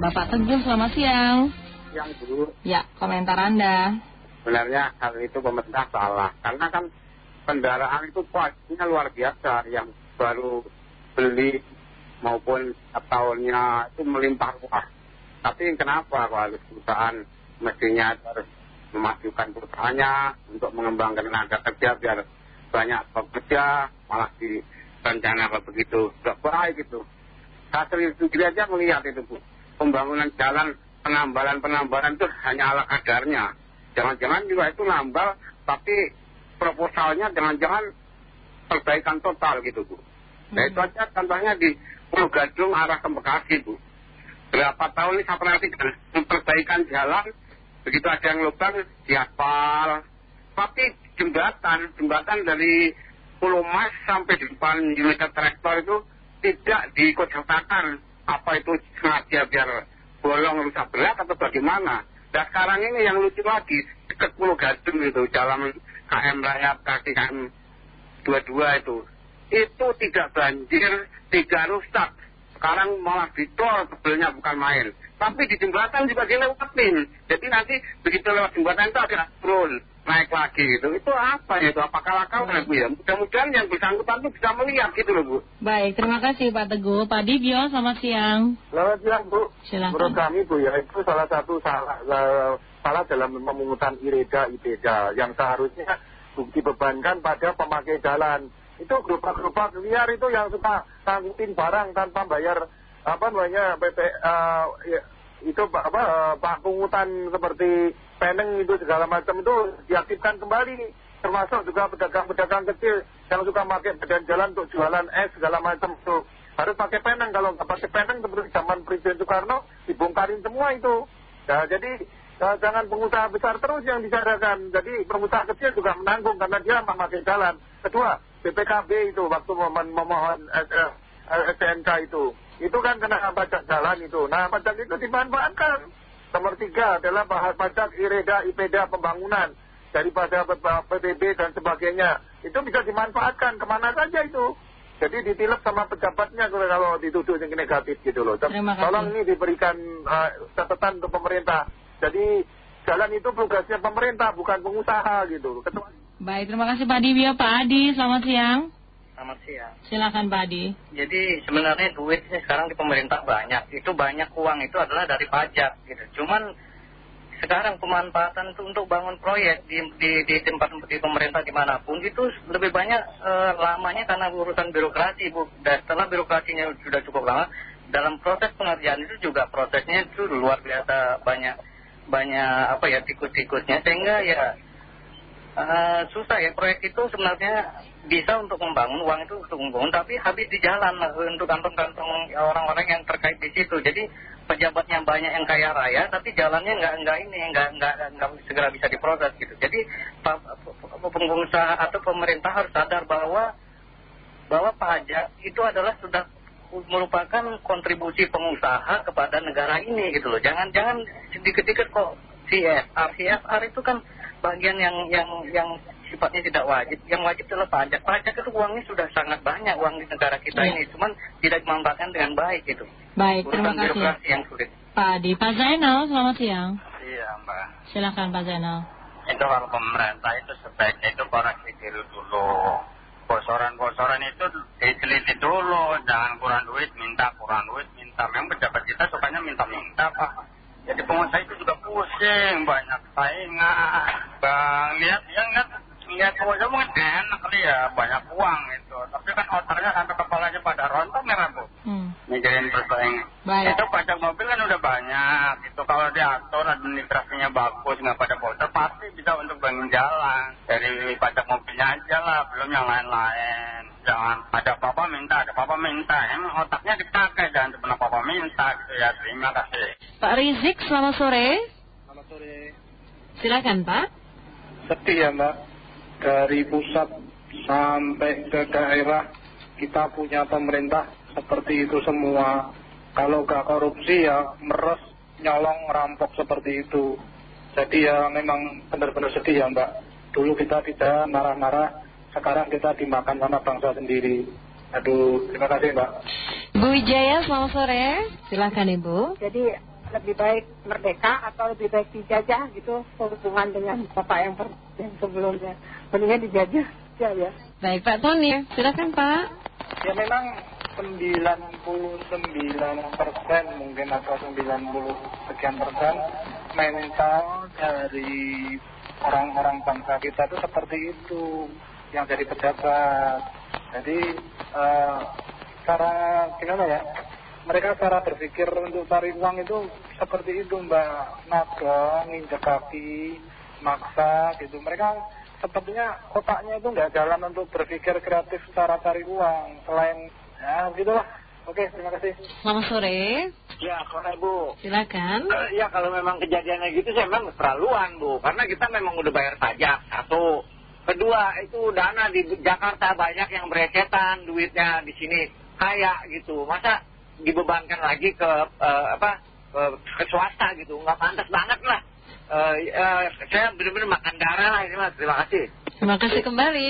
Bapak Teguh, selamat siang. Yang dulu Ya, komentar Anda. sebenarnya hal itu pemerintah salah karena kan kendaraan itu kualitasnya luar biasa. Yang baru beli maupun tahunnya itu melimpah ruah. Tapi kenapa kalau perusahaan mestinya harus memajukan perusahaannya untuk mengembangkan tenaga kerja biar banyak pekerja malah di rencana begitu. Gak baik gitu saya sendiri aja melihat itu Bu pembangunan jalan penambalan-penambalan itu hanya ala kadarnya. Jangan-jangan juga itu nambal tapi proposalnya jangan-jangan perbaikan total gitu Bu. Nah itu aja contohnya di Pulau Gadung arah ke Bekasi Bu. Berapa tahun ini saya perhatikan perbaikan jalan begitu ada yang lubang diaspal tapi jembatan jembatan dari Pulau Mas sampai di depan unit traktor itu tidak dikocokakan apa itu sengaja biar bolong rusak berat atau bagaimana? Dan sekarang ini yang lucu lagi dekat Pulau Gadung itu jalan KM Rayap kaki KM 22 itu. Itu tidak banjir tidak rusak. Sekarang malah ditol tebelnya bukan main. Tapi di jembatan juga dilewatin. Jadi nanti begitu lewat jembatan itu ada turun naik lagi gitu. Itu apa ya itu? Apakah lakau ya Bu ya? Mudah-mudahan yang bersangkutan itu bisa melihat gitu loh Bu. Baik, terima kasih Pak Teguh. Pak Dibio, selamat siang. Selamat siang Bu. Silakan. Menurut kami Bu ya itu salah satu salah, eh, salah dalam pemungutan IREDA IPEDA yang seharusnya bukti bebankan pada pemakai jalan. Itu gerobak-gerobak liar itu yang suka ngangkutin barang tanpa bayar apa namanya PP eh, ya, itu apa eh, pak pungutan seperti peneng itu segala macam itu diaktifkan kembali. Termasuk juga pedagang-pedagang kecil yang suka pakai badan jalan untuk jualan es segala macam itu. Harus pakai peneng. Kalau nggak pakai peneng seperti zaman Presiden Soekarno dibongkarin semua itu. Nah, jadi eh, jangan pengusaha besar terus yang disadarkan jadi pengusaha kecil juga menanggung karena dia memakai jalan. Kedua BPKB itu waktu mem- memohon eh, eh, eh, STNK itu itu kan kena pajak jalan itu. Nah pajak itu dimanfaatkan. Nomor tiga adalah bahan pajak IREDA IPEDA pembangunan daripada PBB dan sebagainya. Itu bisa dimanfaatkan. Ke mana saja itu. Jadi ditilep sama pejabatnya kalau dituduh yang negatif gitu loh. Tolong ini diberikan eh, catatan untuk pemerintah. Jadi jalan itu tugasnya pemerintah bukan pengusaha gitu. Ketua- Baik, terima kasih Pak Dibio. Pak Adi, selamat siang. Selamat siang. Silakan Pak Adi. Jadi sebenarnya duit ini sekarang di pemerintah banyak. Itu banyak uang itu adalah dari pajak gitu. Cuman sekarang pemanfaatan itu untuk bangun proyek di, di, di tempat di pemerintah di mana pun itu lebih banyak eh, lamanya karena urusan birokrasi bu. Dan setelah birokrasinya sudah cukup lama, dalam proses pengerjaan itu juga prosesnya itu luar biasa banyak banyak apa ya tikus-tikusnya sehingga ya susah ya. Proyek itu sebenarnya bisa untuk membangun uang itu untuk membangun tapi habis di jalan untuk kantong-kantong orang-orang yang terkait di situ. Jadi pejabatnya banyak yang kaya raya tapi jalannya nggak nggak ini nggak nggak nggak segera bisa diproses gitu. Jadi pengusaha atau pemerintah harus sadar bahwa bahwa pajak itu adalah sudah merupakan kontribusi pengusaha kepada negara ini gitu loh. Jangan jangan sedikit-sedikit kok CSR CSR itu kan bagian yang yang yang sifatnya tidak wajib yang wajib adalah pajak pajak itu uangnya sudah sangat banyak uang di negara kita Iya. ini cuman tidak dimanfaatkan dengan baik gitu Baik, terima urusan kasih. birokrasi yang sulit Pak Adi. Pak Zainal, selamat siang. Iya mbak, Silakan Pak Zainal. itu kalau pemerintah itu sebaiknya itu koreksi diri dulu. Bocoran-bocoran itu diteliti dulu, jangan kurang duit, minta kurang duit, minta. Memang pejabat kita sukanya minta-minta pak. Jadi pengusaha itu juga pusing, banyak saingan. Bang, lihat, yang lihat, lihat pengusaha mungkin enak kali ya, banyak uang itu. Tapi kan otaknya sampai kepalanya pada rontok merah bu. Hmm. Mikirin persaingan. Baik. Itu pajak mobil kan udah banyak. Itu kalau diatur administrasinya bagus, nggak pada bocor, pasti bisa untuk bangun jalan. Dari pajak mobilnya aja lah, belum yang lain-lain. Jangan ada apa-apa minta, ada apa-apa minta. Emang otaknya dipakai, jangan cuma apa-apa minta gitu ya. Terima kasih. Pak Rizik. Selamat sore. Silakan Pak. Sedih ya Mbak, dari pusat sampai ke daerah kita punya pemerintah seperti itu semua. Kalau gak korupsi ya meres, nyolong, rampok seperti itu. Jadi ya memang benar-benar sedih ya Mbak. Dulu kita tidak marah-marah, sekarang kita dimakan sama bangsa sendiri. Aduh, terima kasih Mbak. Bu Wijaya, selamat sore. Silakan Ibu. Jadi lebih baik merdeka atau lebih baik dijajah gitu hubungan dengan bapak yang, yang sebelumnya. Mendingan dijajah. Ya ya. Baik Pak Tony silakan Pak. Ya memang 99 persen mungkin atau 90 sekian persen mental dari orang-orang bangsa kita itu seperti itu yang jadi pejabat. Jadi uh, cara gimana ya mereka cara berpikir untuk cari uang itu seperti itu mbak. Naga, nginjak kaki, maksa gitu. Mereka sepertinya otaknya itu nggak jalan untuk berpikir kreatif cara cari uang. Selain ya gitulah. Oke terima kasih. Selamat sore. Ya sore bu. Silakan. Uh, ya kalau memang kejadiannya gitu saya memang keterlaluan bu. Karena kita memang udah bayar pajak satu. Kedua itu dana di Jakarta banyak yang berecetan duitnya di sini kaya gitu. Masa dibebankan lagi ke uh, apa ke, swasta gitu. Nggak pantas banget lah. Uh, uh, saya benar-benar makan darah lah. Terima kasih. Terima kasih kembali